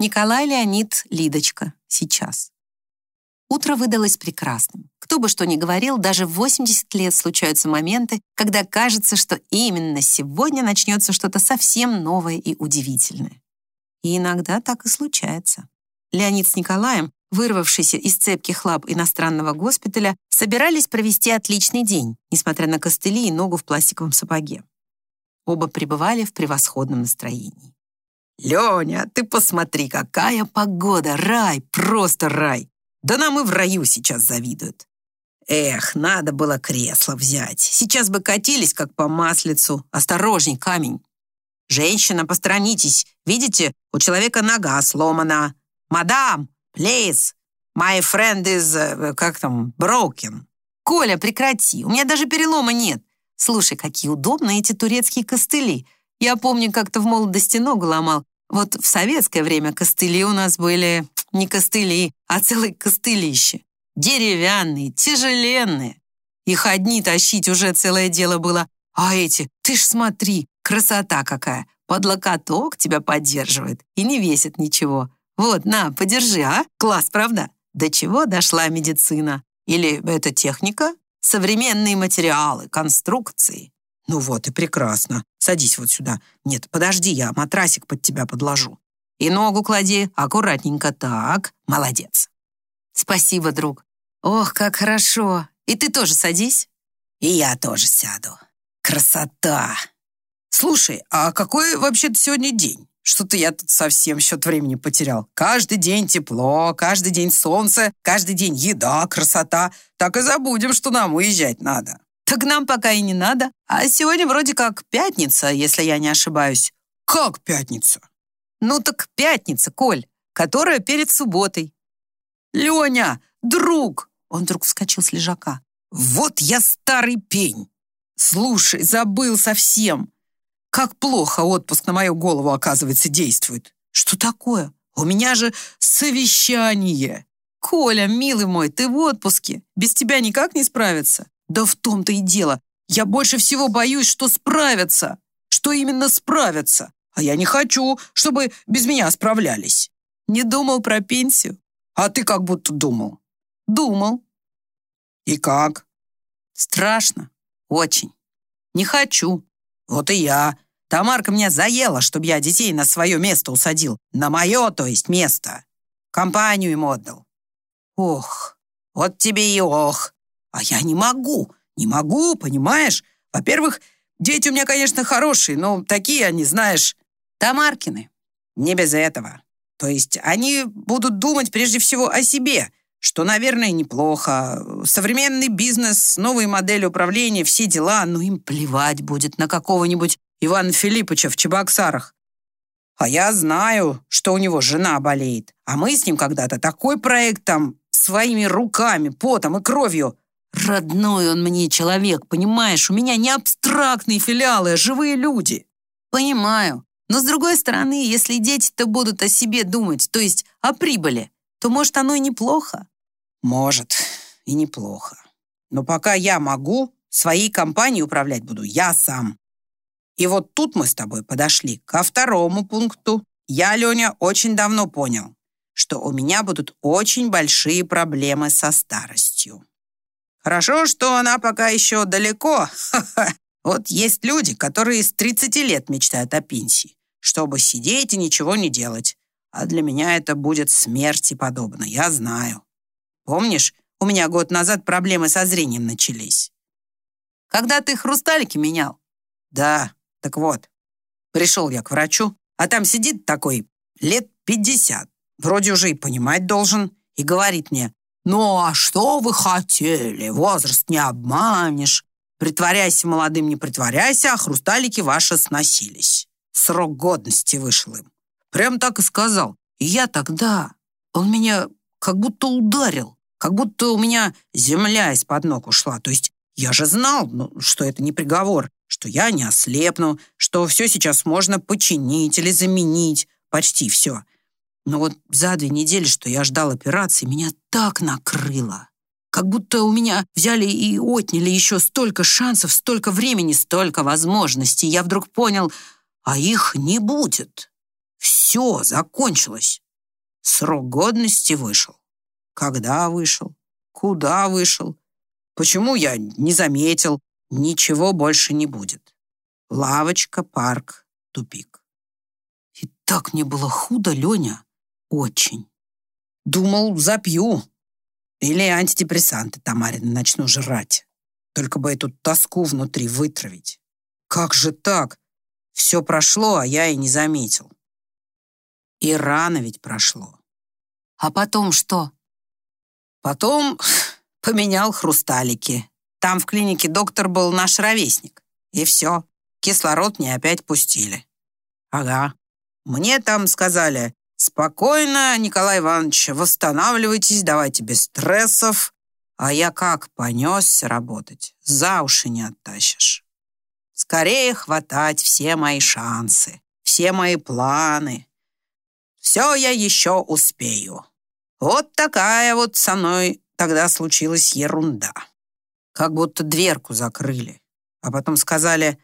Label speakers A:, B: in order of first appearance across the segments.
A: Николай Леонид Лидочка. Сейчас. Утро выдалось прекрасным. Кто бы что ни говорил, даже в 80 лет случаются моменты, когда кажется, что именно сегодня начнется что-то совсем новое и удивительное. И иногда так и случается. Леонид с Николаем, вырвавшиеся из цепких лап иностранного госпиталя, собирались провести отличный день, несмотря на костыли и ногу в пластиковом сапоге. Оба пребывали в превосходном настроении.
B: «Леня, ты посмотри, какая погода! Рай, просто рай! Да нам и в раю сейчас завидуют. Эх, надо было кресло взять. Сейчас бы катились, как по маслицу. Осторожней, камень. Женщина, посторонитесь. Видите, у человека нога сломана. Мадам, please, my friend is, э, как там, broken.
A: Коля, прекрати, у меня даже перелома нет. Слушай, какие удобные эти турецкие костыли. Я помню, как-то в молодости ногу ломал. Вот в советское время костыли у нас были не костыли, а целые костылище. Деревянные, тяжеленные. Их одни тащить уже целое дело было. А эти, ты ж смотри, красота какая. Под локоток тебя поддерживает и не весит ничего. Вот, на, подержи, а? Класс, правда? До чего дошла медицина? Или это техника? Современные материалы, конструкции.
B: Ну вот и прекрасно. Садись вот сюда. Нет, подожди, я матрасик под тебя подложу. И ногу клади аккуратненько. Так, молодец.
A: Спасибо, друг. Ох, как хорошо. И ты тоже садись.
B: И я тоже сяду. Красота. Слушай, а какой вообще-то сегодня день? Что-то я тут совсем счет времени потерял. Каждый день тепло, каждый день солнце, каждый день еда, красота. Так и забудем, что нам уезжать надо.
A: Так нам пока и не надо. А сегодня вроде как пятница, если я не ошибаюсь.
B: Как пятница?
A: Ну так пятница, Коль, которая перед субботой.
B: Леня, друг!
A: Он вдруг вскочил с лежака.
B: Вот я старый пень. Слушай, забыл совсем. Как плохо отпуск на мою голову, оказывается, действует. Что такое? У меня же совещание.
A: Коля, милый мой, ты в отпуске. Без тебя никак не справиться.
B: Да в том-то и дело. Я больше всего боюсь, что справятся. Что именно справятся. А я не хочу, чтобы без меня справлялись.
A: Не думал про пенсию?
B: А ты как будто думал.
A: Думал.
B: И как?
A: Страшно. Очень. Не хочу.
B: Вот и я. Тамарка меня заела, чтобы я детей на свое место усадил. На мое, то есть, место. Компанию им отдал. Ох, вот тебе и ох. А я не могу, не могу, понимаешь? Во-первых, дети у меня, конечно, хорошие, но такие они, знаешь, Тамаркины. Не без этого. То есть они будут думать прежде всего о себе, что, наверное, неплохо. Современный бизнес, новые модели управления, все дела, но им плевать будет на какого-нибудь Ивана Филипповича в Чебоксарах. А я знаю, что у него жена болеет. А мы с ним когда-то такой проект там своими руками, потом и кровью Родной он мне человек, понимаешь? У меня не абстрактные филиалы, а живые люди.
A: Понимаю. Но с другой стороны, если дети-то будут о себе думать, то есть о прибыли, то, может, оно и неплохо?
B: Может, и неплохо. Но пока я могу, своей компанией управлять буду я сам. И вот тут мы с тобой подошли ко второму пункту. Я, Леня, очень давно понял, что у меня будут очень большие проблемы со старостью. Хорошо, что она пока еще далеко. Вот есть люди, которые с 30 лет мечтают о пенсии, чтобы сидеть и ничего не делать. А для меня это будет смерти подобно, я знаю. Помнишь, у меня год назад проблемы со зрением начались?
A: Когда ты хрусталики менял?
B: Да, так вот. Пришел я к врачу, а там сидит такой лет 50. Вроде уже и понимать должен. И говорит мне, «Ну, а что вы хотели? Возраст не обманешь. Притворяйся молодым, не притворяйся, а хрусталики ваши сносились. Срок годности вышел им». Прям так и сказал. И я тогда... Он меня как будто ударил, как будто у меня земля из-под ног ушла. То есть я же знал, ну, что это не приговор, что я не ослепну, что все сейчас можно починить или заменить, почти все. Но вот за две недели, что я ждал операции, меня так накрыло. Как будто у меня взяли и отняли еще столько шансов, столько времени, столько возможностей. Я вдруг понял, а их не будет. Все закончилось. Срок годности вышел. Когда вышел? Куда вышел? Почему я не заметил? Ничего больше не будет. Лавочка, парк, тупик. И так мне было худо, Леня. Очень. Думал, запью. Или антидепрессанты Тамарина начну жрать. Только бы эту тоску внутри вытравить. Как же так? Все прошло, а я и не заметил. И рано ведь прошло.
A: А потом что?
B: Потом поменял хрусталики. Там в клинике доктор был наш ровесник. И все, кислород мне опять пустили. Ага. Мне там сказали, спокойно, Николай Иванович, восстанавливайтесь, давайте без стрессов. А я как понесся работать, за уши не оттащишь. Скорее хватать все мои шансы, все мои планы. Все я еще успею. Вот такая вот со мной тогда случилась ерунда. Как будто дверку закрыли, а потом сказали,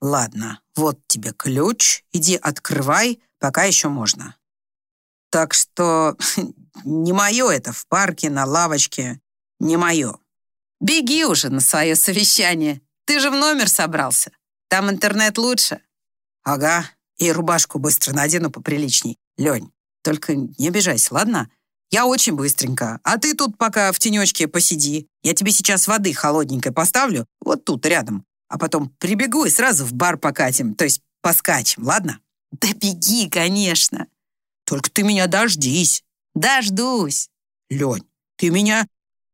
B: «Ладно, вот тебе ключ, иди открывай, пока еще можно». Так что не мое это в парке, на лавочке, не мое.
A: Беги уже на свое совещание. Ты же в номер собрался. Там интернет лучше.
B: Ага, и рубашку быстро надену поприличней. Лень, только не обижайся, ладно? Я очень быстренько, а ты тут пока в тенечке посиди. Я тебе сейчас воды холодненькой поставлю, вот тут рядом. А потом прибегу и сразу в бар покатим, то есть поскачем, ладно?
A: Да беги, конечно.
B: Только ты меня дождись.
A: Дождусь.
B: Лень, ты меня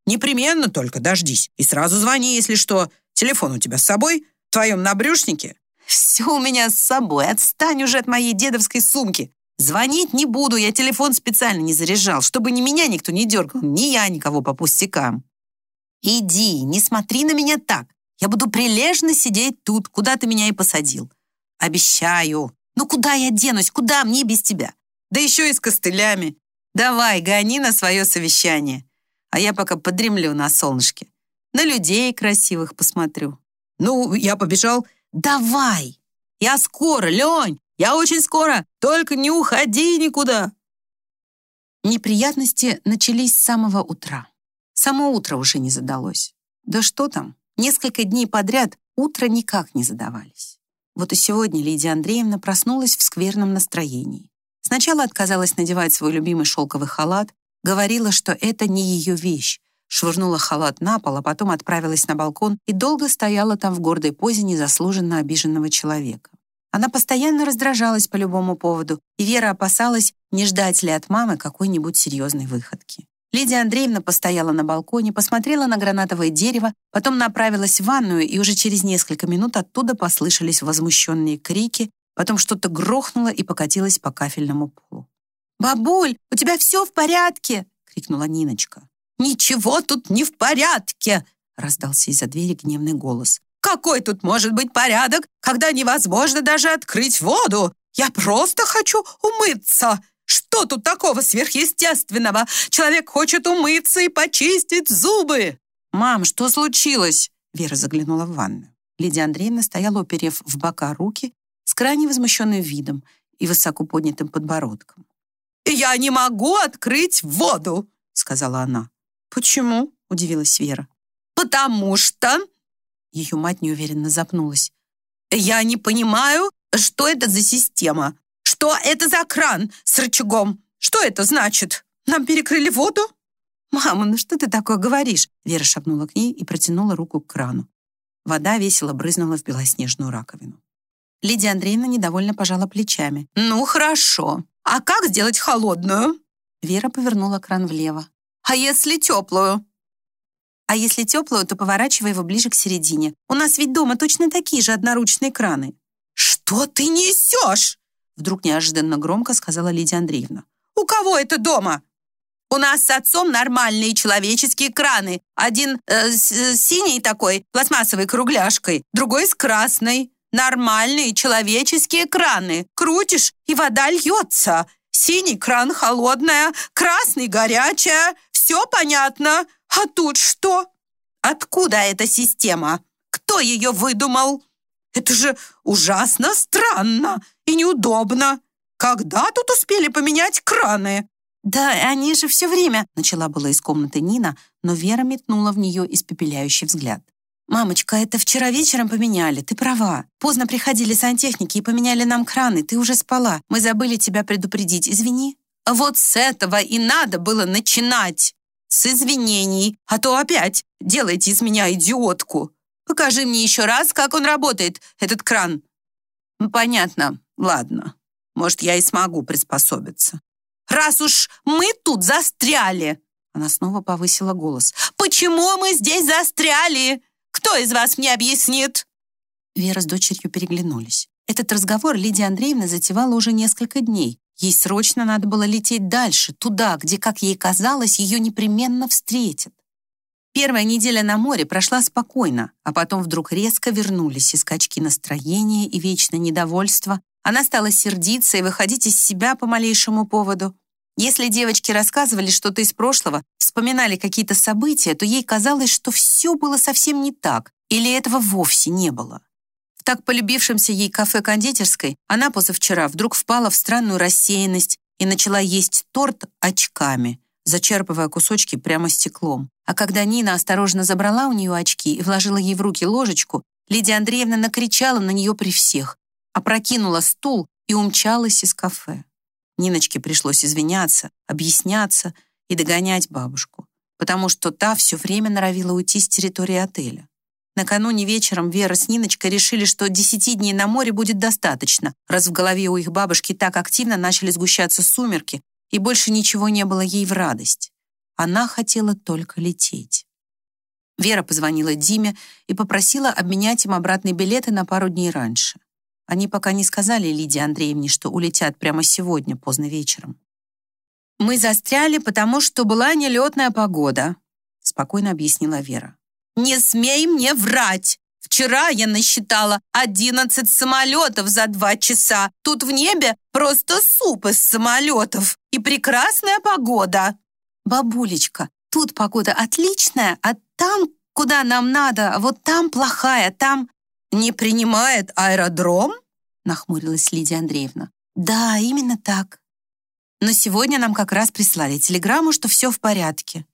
B: непременно только дождись. И сразу звони, если что. Телефон у тебя с собой? В твоем набрюшнике?
A: Все у меня с собой. Отстань уже от моей дедовской сумки. Звонить не буду, я телефон специально не заряжал, чтобы ни меня никто не дергал, ни я никого по пустякам. Иди, не смотри на меня так. Я буду прилежно сидеть тут, куда ты меня и посадил. Обещаю. Ну куда я денусь, куда мне без тебя? Да еще и с костылями. Давай, гони на свое совещание. А я пока подремлю на солнышке. На людей красивых посмотрю.
B: Ну, я побежал.
A: Давай. Я скоро, Лень. Я очень скоро, только не уходи никуда!» Неприятности начались с самого утра. Само утро уже не задалось. Да что там, несколько дней подряд утро никак не задавались. Вот и сегодня Лидия Андреевна проснулась в скверном настроении. Сначала отказалась надевать свой любимый шелковый халат, говорила, что это не ее вещь, швырнула халат на пол, а потом отправилась на балкон и долго стояла там в гордой позе незаслуженно обиженного человека. Она постоянно раздражалась по любому поводу, и Вера опасалась, не ждать ли от мамы какой-нибудь серьезной выходки. Лидия Андреевна постояла на балконе, посмотрела на гранатовое дерево, потом направилась в ванную, и уже через несколько минут оттуда послышались возмущенные крики, потом что-то грохнуло и покатилось по кафельному полу. «Бабуль, у тебя все в порядке?» — крикнула Ниночка. «Ничего тут не в порядке!» — раздался из-за двери гневный голос. Какой тут может быть порядок, когда невозможно даже открыть воду? Я просто хочу умыться. Что тут такого сверхъестественного? Человек хочет умыться и почистить зубы. Мам, что случилось? Вера заглянула в ванную. Лидия Андреевна стояла, уперев в бока руки, с крайне возмущенным видом и высоко поднятым подбородком. «Я не могу открыть воду!» — сказала она. «Почему?» — удивилась Вера. «Потому что ее мать неуверенно запнулась. «Я не понимаю, что это за система? Что это за кран с рычагом? Что это значит? Нам перекрыли воду?» «Мама, ну что ты такое говоришь?» Вера шагнула к ней и протянула руку к крану. Вода весело брызнула в белоснежную раковину. Лидия Андреевна недовольно пожала плечами. «Ну, хорошо. А как сделать холодную?» Вера повернула кран влево. «А если теплую?» А если теплую, то поворачивай его ближе к середине. У нас ведь дома точно такие же одноручные краны». «Что ты несешь?» Вдруг неожиданно громко сказала Лидия Андреевна. «У кого это дома?» «У нас с отцом нормальные человеческие краны. Один э, с, э, синий такой, пластмассовой кругляшкой, другой с красной. Нормальные человеческие краны. Крутишь, и вода льется. Синий кран холодная, красный горячая. Все понятно?» А тут что? Откуда эта система? Кто ее выдумал? Это же ужасно странно и неудобно. Когда тут успели поменять краны? «Да они же все время...» Начала была из комнаты Нина, но Вера метнула в нее испепеляющий взгляд. «Мамочка, это вчера вечером поменяли, ты права. Поздно приходили сантехники и поменяли нам краны, ты уже спала. Мы забыли тебя предупредить, извини». «Вот с этого и надо было начинать! С извинений, а то опять делайте из меня идиотку. Покажи мне еще раз, как он работает, этот кран». «Понятно, ладно. Может, я и смогу приспособиться». «Раз уж мы тут застряли!» Она снова повысила голос. «Почему мы здесь застряли? Кто из вас мне объяснит?» Вера с дочерью переглянулись. Этот разговор Лидия Андреевна затевала уже несколько дней. Ей срочно надо было лететь дальше, туда, где, как ей казалось, ее непременно встретят. Первая неделя на море прошла спокойно, а потом вдруг резко вернулись и скачки настроения, и вечное недовольство. Она стала сердиться и выходить из себя по малейшему поводу. Если девочки рассказывали что-то из прошлого, вспоминали какие-то события, то ей казалось, что все было совсем не так, или этого вовсе не было. В так полюбившемся ей кафе-кондитерской она позавчера вдруг впала в странную рассеянность и начала есть торт очками, зачерпывая кусочки прямо стеклом. А когда Нина осторожно забрала у нее очки и вложила ей в руки ложечку, Лидия Андреевна накричала на нее при всех, опрокинула стул и умчалась из кафе. Ниночке пришлось извиняться, объясняться и догонять бабушку, потому что та все время норовила уйти с территории отеля. Накануне вечером Вера с Ниночкой решили, что десяти дней на море будет достаточно, раз в голове у их бабушки так активно начали сгущаться сумерки, и больше ничего не было ей в радость. Она хотела только лететь. Вера позвонила Диме и попросила обменять им обратные билеты на пару дней раньше. Они пока не сказали Лидии Андреевне, что улетят прямо сегодня, поздно вечером. «Мы застряли, потому что была нелетная погода», спокойно объяснила Вера. «Не смей мне врать! Вчера я насчитала 11 самолетов за два часа. Тут в небе просто суп из самолетов и прекрасная погода». «Бабулечка, тут погода отличная, а там, куда нам надо, вот там плохая, там...» «Не принимает аэродром?» нахмурилась Лидия Андреевна. «Да, именно так. Но сегодня нам как раз прислали телеграмму, что все в порядке.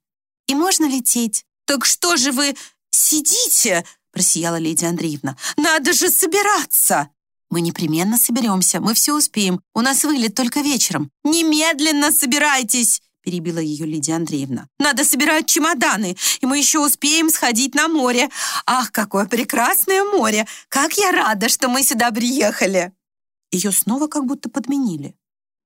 A: И можно лететь». «Так что же вы сидите?» просияла Лидия Андреевна. «Надо же собираться!» «Мы непременно соберемся, мы все успеем. У нас вылет только вечером». «Немедленно собирайтесь!» Перебила ее Лидия Андреевна. «Надо собирать чемоданы, и мы еще успеем сходить на море. Ах, какое прекрасное море! Как я рада, что мы сюда приехали!» Ее снова как будто подменили.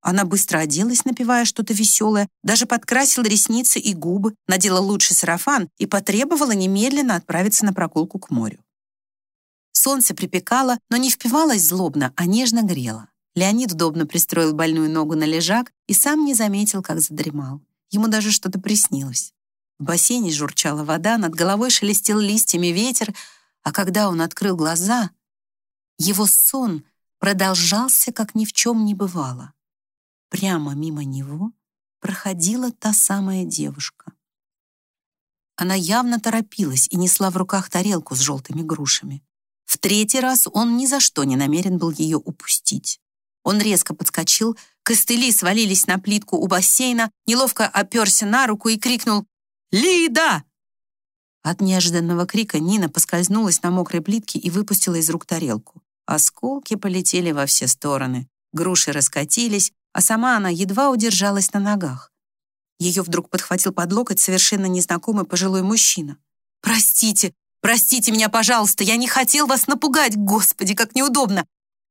A: Она быстро оделась, напевая что-то веселое, даже подкрасила ресницы и губы, надела лучший сарафан и потребовала немедленно отправиться на прогулку к морю. Солнце припекало, но не впивалось злобно, а нежно грело. Леонид удобно пристроил больную ногу на лежак и сам не заметил, как задремал. Ему даже что-то приснилось. В бассейне журчала вода, над головой шелестел листьями ветер, а когда он открыл глаза, его сон продолжался, как ни в чем не бывало. Прямо мимо него проходила та самая девушка. Она явно торопилась и несла в руках тарелку с желтыми грушами. В третий раз он ни за что не намерен был ее упустить. Он резко подскочил, костыли свалились на плитку у бассейна, неловко оперся на руку и крикнул «Лида!». От неожиданного крика Нина поскользнулась на мокрой плитке и выпустила из рук тарелку. Осколки полетели во все стороны. Груши раскатились, а сама она едва удержалась на ногах. Ее вдруг подхватил под локоть совершенно незнакомый пожилой мужчина. «Простите, простите меня, пожалуйста, я не хотел вас напугать, господи, как неудобно.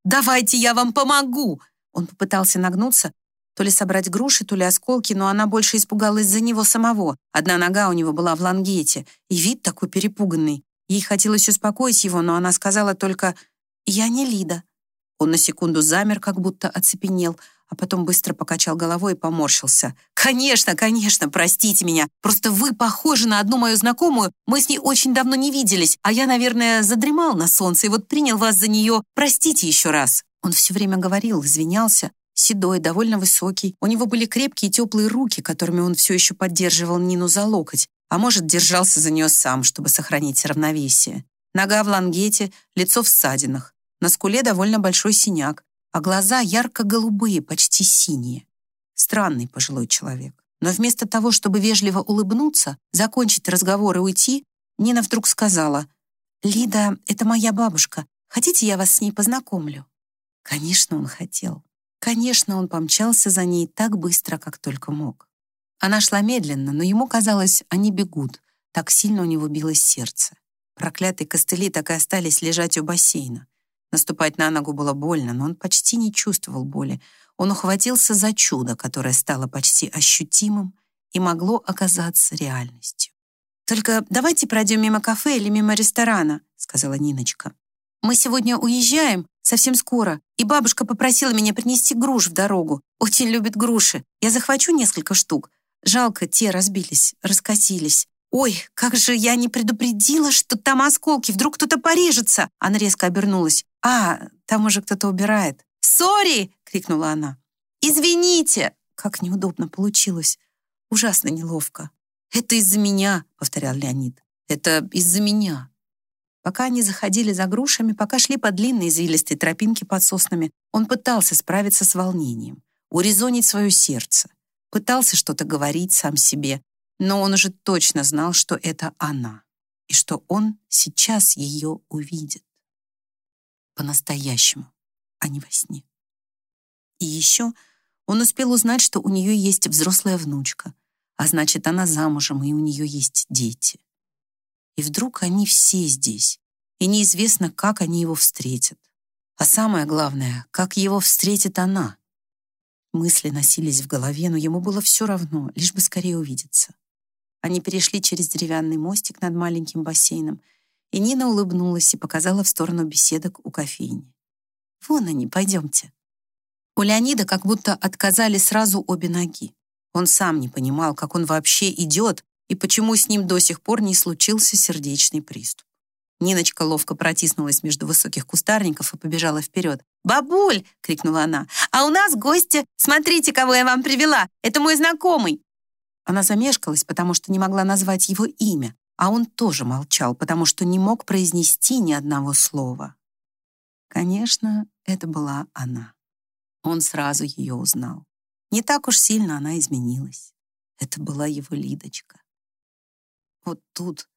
A: «Давайте я вам помогу!» Он попытался нагнуться, то ли собрать груши, то ли осколки, но она больше испугалась за него самого. Одна нога у него была в лангете, и вид такой перепуганный. Ей хотелось успокоить его, но она сказала только «Я не Лида». Он на секунду замер, как будто оцепенел, а потом быстро покачал головой и поморщился. «Конечно, конечно, простите меня. Просто вы похожи на одну мою знакомую. Мы с ней очень давно не виделись, а я, наверное, задремал на солнце и вот принял вас за нее. Простите еще раз». Он все время говорил, извинялся. Седой, довольно высокий. У него были крепкие теплые руки, которыми он все еще поддерживал Нину за локоть, а может, держался за нее сам, чтобы сохранить равновесие. Нога в лангете, лицо в ссадинах. На скуле довольно большой синяк, а глаза ярко-голубые, почти синие. Странный пожилой человек. Но вместо того, чтобы вежливо улыбнуться, закончить разговор и уйти, Нина вдруг сказала, «Лида, это моя бабушка. Хотите, я вас с ней познакомлю?» Конечно, он хотел. Конечно, он помчался за ней так быстро, как только мог. Она шла медленно, но ему казалось, они бегут. Так сильно у него билось сердце. Проклятые костыли так и остались лежать у бассейна. Наступать на ногу было больно, но он почти не чувствовал боли. Он ухватился за чудо, которое стало почти ощутимым и могло оказаться реальностью. «Только давайте пройдем мимо кафе или мимо ресторана», — сказала Ниночка. «Мы сегодня уезжаем, совсем скоро, и бабушка попросила меня принести груш в дорогу. Очень любит груши. Я захвачу несколько штук. Жалко, те разбились, раскосились. «Ой, как же я не предупредила, что там осколки, вдруг кто-то порежется!» Она резко обернулась. «А, там уже кто-то убирает». «Сори!» — крикнула она. «Извините!» Как неудобно получилось. Ужасно неловко. «Это из-за меня», — повторял Леонид. «Это из-за меня». Пока они заходили за грушами, пока шли по длинной извилистой тропинке под соснами, он пытался справиться с волнением, урезонить свое сердце, пытался что-то говорить сам себе, но он уже точно знал, что это она, и что он сейчас ее увидит. По-настоящему, а не во сне. И еще он успел узнать, что у нее есть взрослая внучка, а значит, она замужем, и у нее есть дети. И вдруг они все здесь, и неизвестно, как они его встретят. А самое главное, как его встретит она. Мысли носились в голове, но ему было все равно, лишь бы скорее увидеться. Они перешли через деревянный мостик над маленьким бассейном, и Нина улыбнулась и показала в сторону беседок у кофейни. «Вон они, пойдемте». У Леонида как будто отказали сразу обе ноги. Он сам не понимал, как он вообще идет и почему с ним до сих пор не случился сердечный приступ. Ниночка ловко протиснулась между высоких кустарников и побежала вперед. «Бабуль!» — крикнула она. «А у нас гости! Смотрите, кого я вам привела! Это мой знакомый!» Она замешкалась, потому что не могла назвать его имя, а он тоже молчал, потому что не мог произнести ни одного слова. Конечно, это была она. Он сразу ее узнал. Не так уж сильно она изменилась. Это была его Лидочка. Вот тут,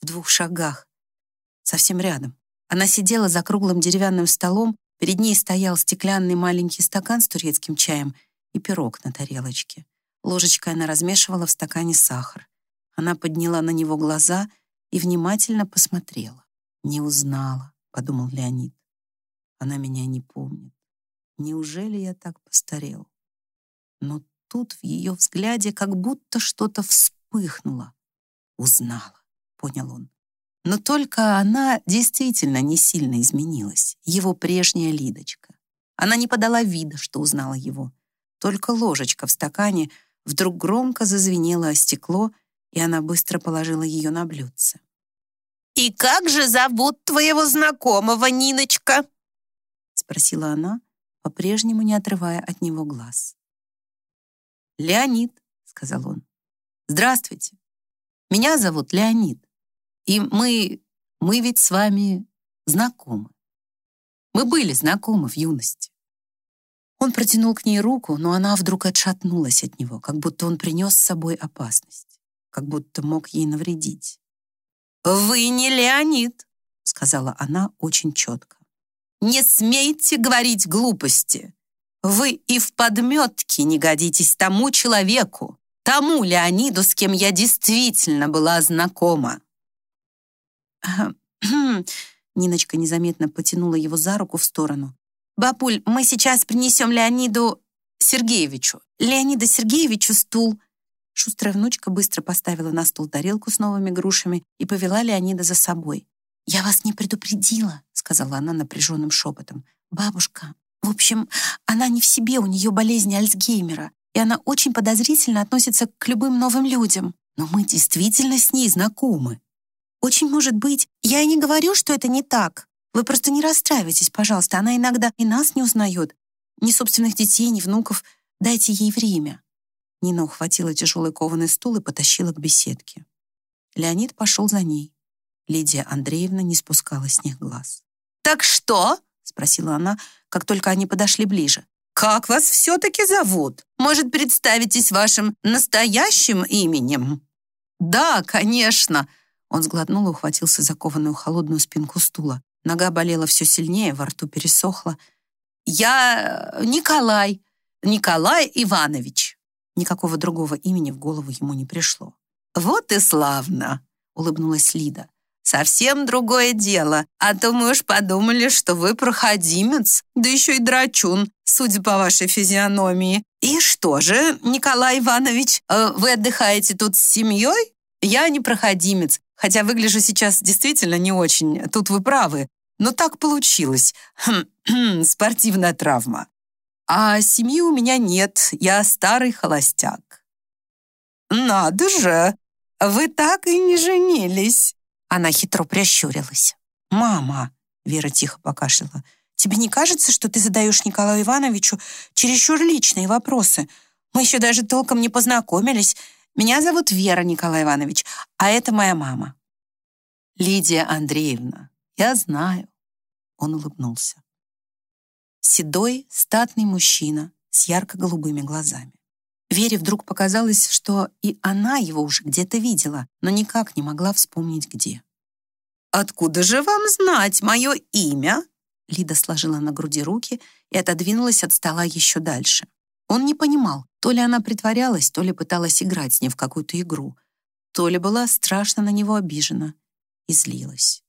A: в двух шагах, совсем рядом. Она сидела за круглым деревянным столом, перед ней стоял стеклянный маленький стакан с турецким чаем и пирог на тарелочке. Ложечкой она размешивала в стакане сахар. Она подняла на него глаза и внимательно посмотрела. «Не узнала», — подумал Леонид. «Она меня не помнит. Неужели я так постарел?» Но тут в ее взгляде как будто что-то вспыхнуло. «Узнала», — понял он. Но только она действительно не сильно изменилась, его прежняя Лидочка. Она не подала вида, что узнала его. Только ложечка в стакане Вдруг громко зазвенело о стекло, и она быстро положила ее на блюдце.
B: «И как же зовут твоего знакомого, Ниночка?»
A: спросила она, по-прежнему не отрывая от него глаз. «Леонид», — сказал он. «Здравствуйте. Меня зовут Леонид. И мы... мы ведь с вами знакомы. Мы были знакомы в юности. Он протянул к ней руку, но она вдруг отшатнулась от него, как будто он принес с собой опасность, как будто мог ей навредить.
B: «Вы не Леонид», — сказала она очень четко. «Не смейте говорить глупости. Вы и в подметке не годитесь тому человеку, тому Леониду, с кем я действительно была знакома».
A: Ниночка незаметно потянула его за руку в сторону. «Бабуль, мы сейчас принесем Леониду Сергеевичу. Леонида Сергеевичу стул». Шустрая внучка быстро поставила на стол тарелку с новыми грушами и повела Леонида за собой. «Я вас не предупредила», — сказала она напряженным шепотом. «Бабушка, в общем, она не в себе, у нее болезнь Альцгеймера, и она очень подозрительно относится к любым новым людям. Но мы действительно с ней знакомы. Очень может быть, я и не говорю, что это не так. Вы просто не расстраивайтесь, пожалуйста. Она иногда и нас не узнает. Ни собственных детей, ни внуков. Дайте ей время». Нина ухватила тяжелый кованый стул и потащила к беседке. Леонид пошел за ней. Лидия Андреевна не спускала с них глаз.
B: «Так что?»
A: — спросила она, как только они подошли ближе. как вас все-таки зовут? Может, представитесь вашим настоящим именем?» «Да, конечно!» Он сглотнул и ухватился за кованую холодную спинку стула. Нога болела все сильнее, во рту пересохла. «Я Николай, Николай Иванович». Никакого другого имени в голову ему не пришло. «Вот и славно!» — улыбнулась Лида. «Совсем другое дело. А то мы уж подумали, что вы проходимец, да еще и драчун, судя по вашей физиономии. И что же, Николай Иванович, э, вы отдыхаете тут с семьей? Я не проходимец, хотя выгляжу сейчас действительно не очень. Тут вы правы. Но так получилось. Хм, спортивная травма. А семьи у меня нет, я старый холостяк». «Надо же! Вы так и не женились!» Она хитро прищурилась. «Мама!» — Вера тихо покашляла. «Тебе не кажется, что ты задаешь Николаю Ивановичу чересчур личные вопросы? Мы еще даже толком не познакомились. Меня зовут Вера Николай Иванович, а это моя мама». «Лидия Андреевна, я знаю». Он улыбнулся. Седой, статный мужчина с ярко-голубыми глазами. Вере вдруг показалось, что и она его уже где-то видела, но никак не могла вспомнить, где. «Откуда же вам знать мое имя?» Лида сложила на груди руки и отодвинулась от стола еще дальше. Он не понимал, то ли она притворялась, то ли пыталась играть с ним в какую-то игру, то ли была страшно на него обижена и злилась.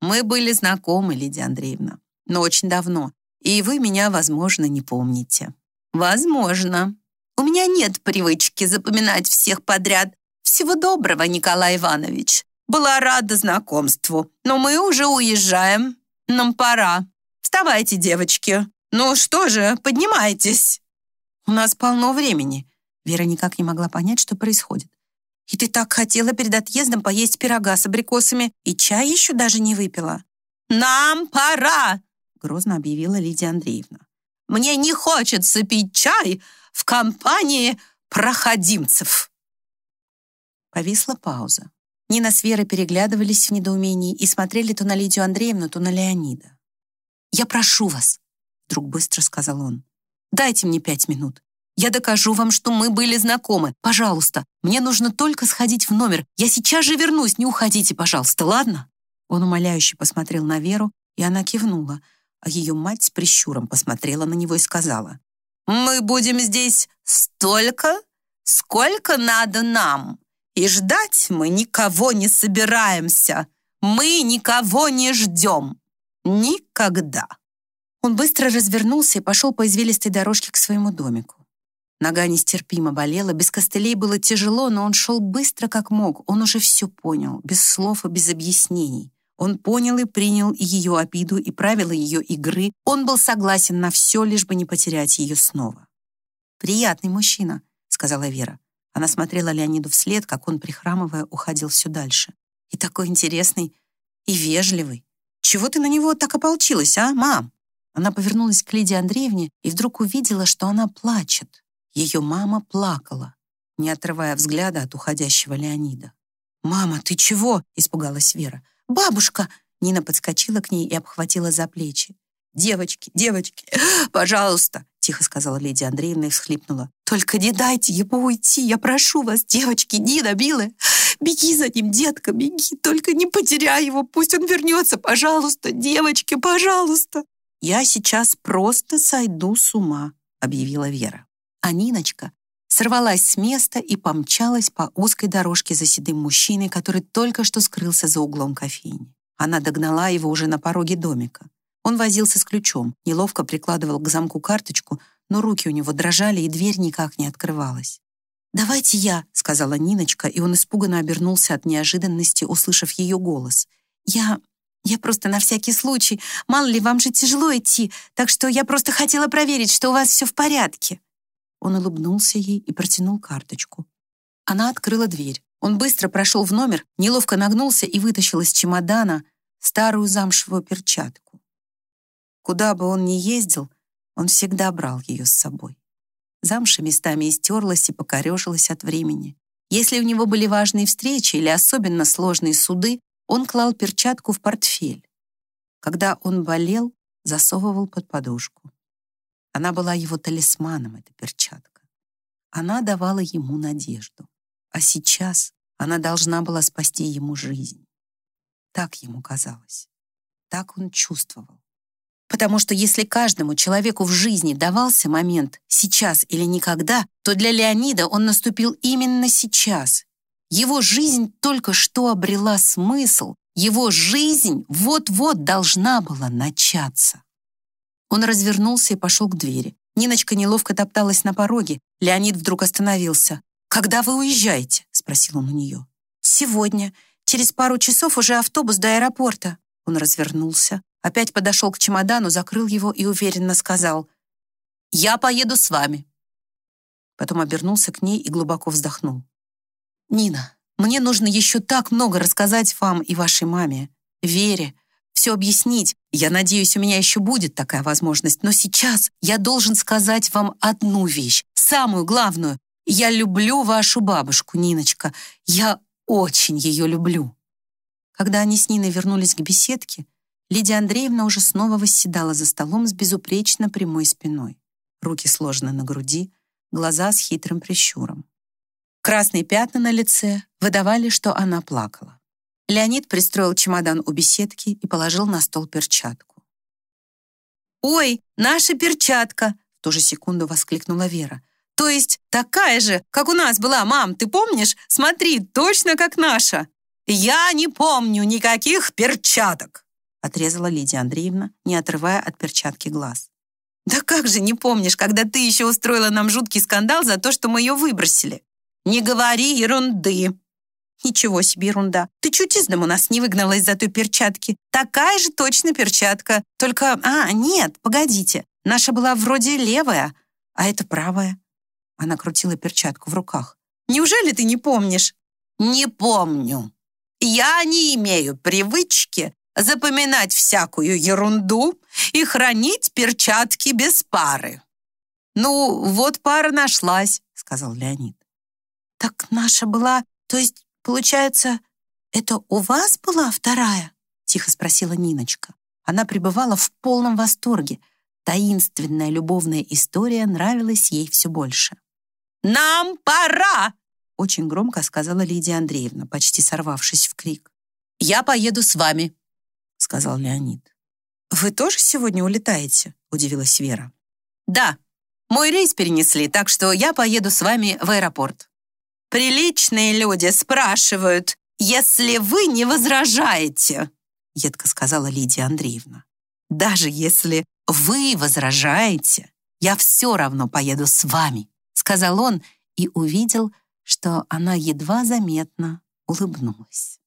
A: «Мы были знакомы, Лидия Андреевна, но очень давно, и вы меня, возможно, не помните». «Возможно», у меня нет привычки запоминать всех подряд. Всего доброго, Николай Иванович. Была рада знакомству, но мы уже уезжаем. Нам пора. Вставайте, девочки. Ну что же, поднимайтесь. У нас полно времени. Вера никак не могла понять, что происходит. И ты так хотела перед отъездом поесть пирога с абрикосами и чай еще даже не выпила. «Нам пора!» — грозно объявила Лидия Андреевна. «Мне не хочется пить чай в компании проходимцев. Повисла пауза. Нина с Верой переглядывались в недоумении и смотрели то на Лидию Андреевну, то на Леонида. «Я прошу вас», — вдруг быстро сказал он, «дайте мне пять минут. Я докажу вам, что мы были знакомы. Пожалуйста, мне нужно только сходить в номер. Я сейчас же вернусь, не уходите, пожалуйста, ладно?» Он умоляюще посмотрел на Веру, и она кивнула, а ее мать с прищуром посмотрела на него и сказала, мы будем здесь столько, сколько надо нам. И ждать мы никого не собираемся. Мы никого не ждем. Никогда. Он быстро развернулся и пошел по извилистой дорожке к своему домику. Нога нестерпимо болела, без костылей было тяжело, но он шел быстро, как мог. Он уже все понял, без слов и без объяснений. Он понял и принял ее обиду и правила ее игры. Он был согласен на все, лишь бы не потерять ее снова. «Приятный мужчина», — сказала Вера. Она смотрела Леониду вслед, как он, прихрамывая, уходил все дальше. «И такой интересный, и вежливый. Чего ты на него так ополчилась, а, мам?» Она повернулась к Лидии Андреевне и вдруг увидела, что она плачет. Ее мама плакала, не отрывая взгляда от уходящего Леонида. «Мама, ты чего?» — испугалась Вера. «Бабушка!» Нина подскочила к ней и обхватила за плечи. «Девочки, девочки, пожалуйста!» тихо сказала Лидия Андреевна и всхлипнула. «Только не дайте ему уйти, я прошу вас, девочки, Нина, милая, беги за ним, детка, беги, только не потеряй его, пусть он вернется, пожалуйста, девочки, пожалуйста!» «Я сейчас просто сойду с ума», — объявила Вера. А Ниночка сорвалась с места и помчалась по узкой дорожке за седым мужчиной, который только что скрылся за углом кофейни. Она догнала его уже на пороге домика. Он возился с ключом, неловко прикладывал к замку карточку, но руки у него дрожали, и дверь никак не открывалась. «Давайте я», — сказала Ниночка, и он испуганно обернулся от неожиданности, услышав ее голос. «Я... я просто на всякий случай. Мало ли, вам же тяжело идти, так что я просто хотела проверить, что у вас все в порядке». Он улыбнулся ей и протянул карточку. Она открыла дверь. Он быстро прошел в номер, неловко нагнулся и вытащил из чемодана старую замшевую перчатку. Куда бы он ни ездил, он всегда брал ее с собой. Замша местами истерлась и покорежилась от времени. Если у него были важные встречи или особенно сложные суды, он клал перчатку в портфель. Когда он болел, засовывал под подушку. Она была его талисманом, эта перчатка. Она давала ему надежду. А сейчас она должна была спасти ему жизнь. Так ему казалось. Так он чувствовал. Потому что если каждому человеку в жизни давался момент «сейчас или никогда», то для Леонида он наступил именно сейчас. Его жизнь только что обрела смысл, его жизнь вот-вот должна была начаться. Он развернулся и пошел к двери. Ниночка неловко топталась на пороге. Леонид вдруг остановился. «Когда вы уезжаете?» — спросил он у нее. «Сегодня. Через пару часов уже автобус до аэропорта». Он развернулся, опять подошел к чемодану, закрыл его и уверенно сказал «Я поеду с вами». Потом обернулся к ней и глубоко вздохнул. «Нина, мне нужно еще так много рассказать вам и вашей маме, Вере, все объяснить. Я надеюсь, у меня еще будет такая возможность, но сейчас я должен сказать вам одну вещь, самую главную. Я люблю вашу бабушку, Ниночка. Я очень ее люблю». Когда они с Ниной вернулись к беседке, Лидия Андреевна уже снова восседала за столом с безупречно прямой спиной. Руки сложены на груди, глаза с хитрым прищуром. Красные пятна на лице выдавали, что она плакала. Леонид пристроил чемодан у беседки и положил на стол перчатку. «Ой, наша перчатка!» в ту же секунду воскликнула Вера. «То есть такая же, как у нас была, мам, ты помнишь? Смотри, точно как наша!» «Я не помню никаких перчаток!» отрезала Лидия Андреевна, не отрывая от перчатки глаз. «Да как же не помнишь, когда ты еще устроила нам жуткий скандал за то, что мы ее выбросили?» «Не говори ерунды!» «Ничего себе ерунда! Ты чуть из дому нас не выгнала из-за той перчатки. Такая же точно перчатка. Только, а, нет, погодите. Наша была вроде левая, а это правая». Она крутила перчатку в руках. «Неужели ты не помнишь?» «Не помню. Я не имею привычки запоминать всякую ерунду и хранить перчатки без пары». «Ну, вот пара нашлась», — сказал Леонид. «Так наша была, то есть, получается, это у вас была вторая?» — тихо спросила Ниночка. Она пребывала в полном восторге. Таинственная любовная история нравилась ей все больше. «Нам пора!» — очень громко сказала Лидия Андреевна, почти сорвавшись в крик. «Я поеду с вами», — сказал Леонид. «Вы тоже сегодня улетаете?» — удивилась Вера. «Да, мой рейс перенесли, так что я поеду с вами в аэропорт». «Приличные люди спрашивают, если вы не возражаете», — едко сказала Лидия Андреевна. «Даже если вы возражаете, я все равно поеду с вами», — сказал он и увидел, что она едва заметно улыбнулась.